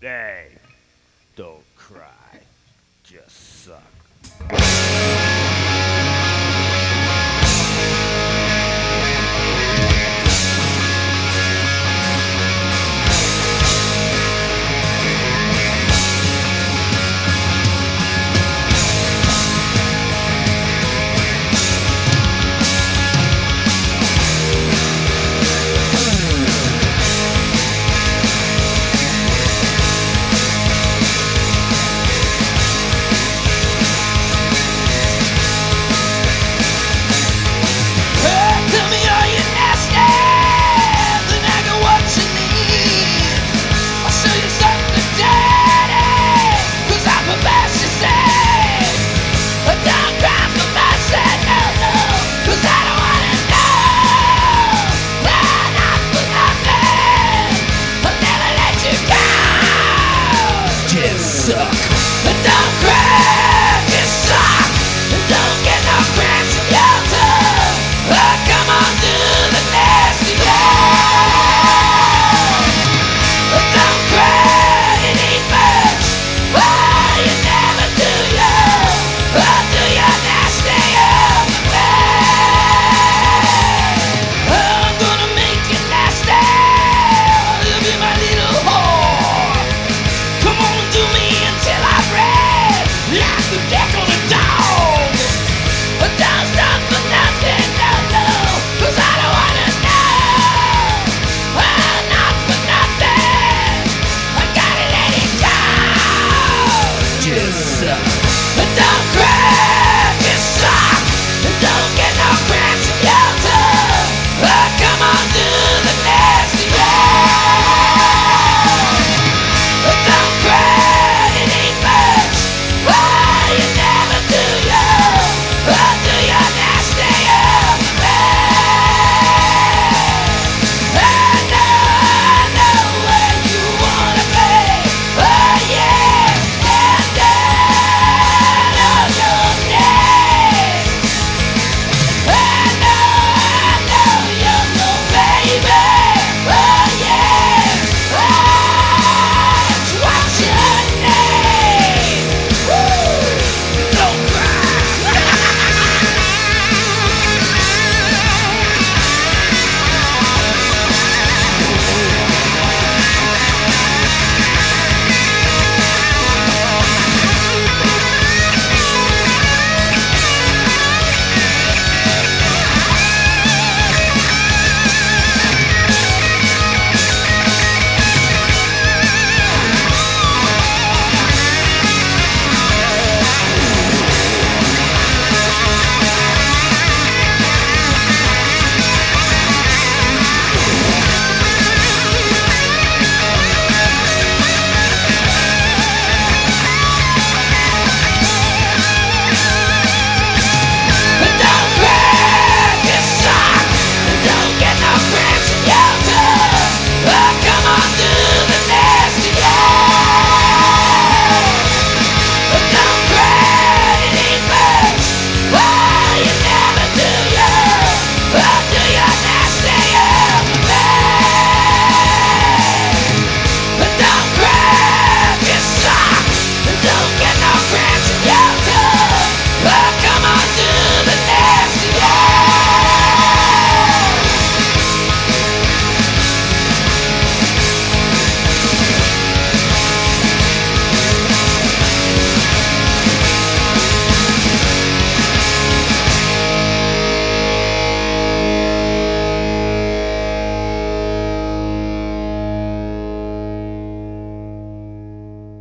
Hey, don't cry. Just suck.